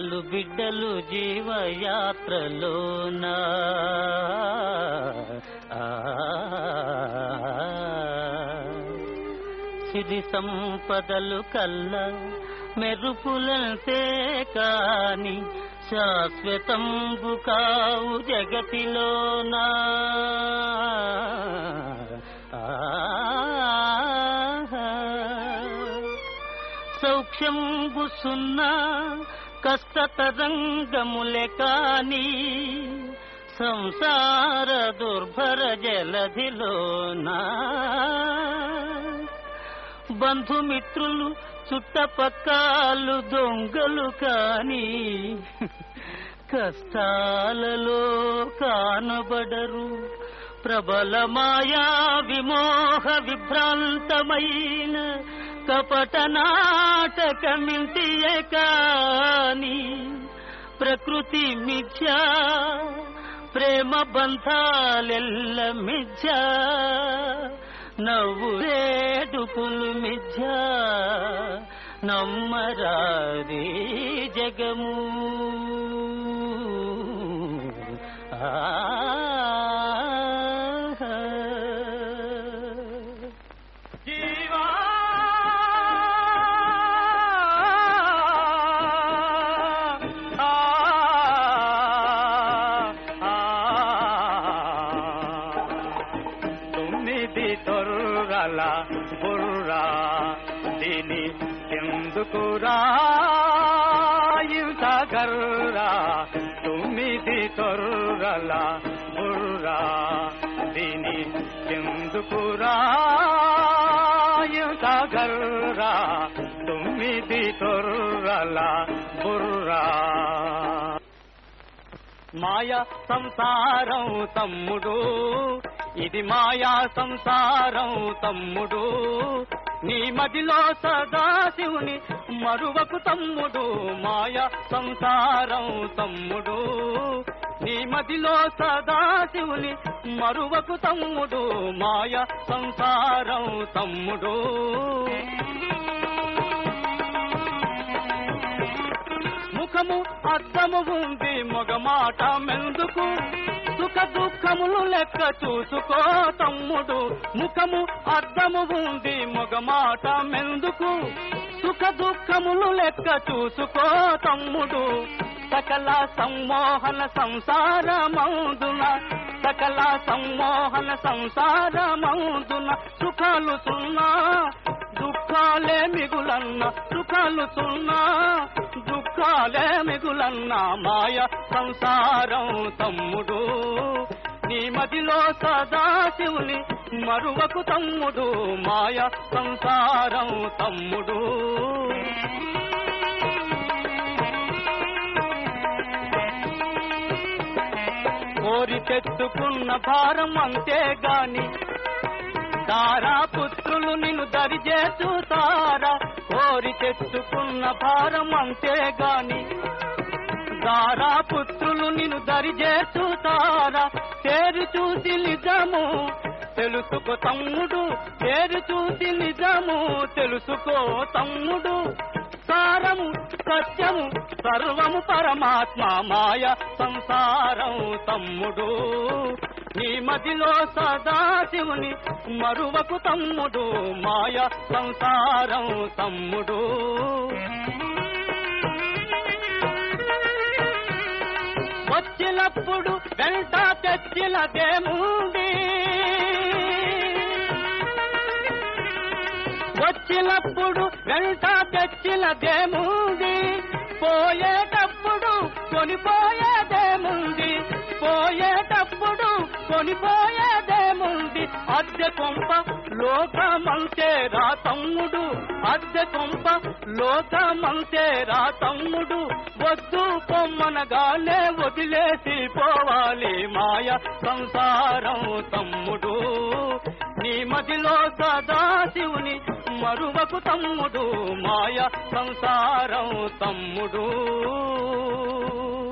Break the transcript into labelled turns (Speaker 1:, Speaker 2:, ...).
Speaker 1: పాలు బిడ్డలు జీవయాత్రలోనా. ఆ, సిరి సంపదలు కల్ల మెరుపులంతే కాని శాశ్వతంబు కావు జగతిలోనా. సౌఖ్యంబు సున్నా కష్టతరంగములే కాని సంసార దుర్భర జలధిలోనా బంధుమిత్రులు చుట్టపక్కలు దొంగలు కాని కష్టాలలో కానబడరు. ప్రబల మాయా విమోహ విభ్రాంతమైన కపట నాటకమింటియే ప్రకృతి మిథ్య ప్రేమ బంధాలెల్ల మిథ్య నవ్వు రేడుపులు మిథ్యా నమ్మరాది జగము.
Speaker 2: ఆ తొర్రల బుర్రా దీని ఎందుకురా? ఇంత గర్రా తొమ్మిది తొర్రల బుర్రా దీని ఎందుకురా? ఇంత గర్రా తొమ్మిది తొర్రల బుర్రా. మాయ సంసారం తమ్ముడు ఇది మాయా సంసారం తమ్ముడు. నీ మదిలో సదాశివుని మరువకు తమ్ముడు. మాయ సంసారం తమ్ముడు. నీ మదిలో సదాశివుని మరువకు తమ్ముడు. మాయ సంసారం తమ్ముడు. ముఖము అద్దము ఉంది మొగమాట మెందుకు? సుఖ దుఃఖములు లెక్క చూసుకో తమ్ముడు. ముఖము అద్దము ఉంది మొగమాట మెందుకు? సుఖ దుఃఖములు లెక్క చూసుకో తమ్ముడు. సకల సమ్మోహన సంసారమౌదున సకల సమ్మోహన సంసారమౌదున సుఖాలు సున్నా. సుఖాలే మిగులన్న సుఖాలు సున్నా దుఃఖాలే మిగులన్న మాయ సంసారం తమ్ముడు. నీ మదిలో సదాశివుని మరువకు తమ్ముడు మాయ సంసారం తమ్ముడు. కోరి తెచ్చుకున్న భారం అంతేగాని తారా పుత్రులు నిన్ను దరిచేచుతారా కోరి తెచ్చుకున్న భారం అంతేగాని తారా పుత్రులు నిన్ను దరిచేచుతారా తేరు చూసి నిజము తెలుసుకో తమ్ముడు. తేరు చూసి నిజము తెలుసుకో తమ్ముడు. సారము సత్యము సర్వము పరమాత్మ మాయ సంసారం తమ్ముడు. నీ మదిలో సదాశివుని మరువకు తమ్ముడు మాయ సంసారం తమ్ముడు. వచ్చినప్పుడు వెంట తెచ్చినదేముంది వచ్చినప్పుడు వెంట తెచ్చినదేముంది పోయేటప్పుడు కొనిపోయేదేముంది పోయే కొనిపోయేదేముంది అద్దె కొంప లోకమంతే రా తమ్ముడు. అద్దె కొంప లోకమంతే రా తమ్ముడు. వద్దు పొమ్మనగానే వదిలేసి పోవాలి మాయ సంసారం తమ్ముడు. నీ మదిలో సదాశివుని మరువకు తమ్ముడు. మాయ సంసారం తమ్ముడు.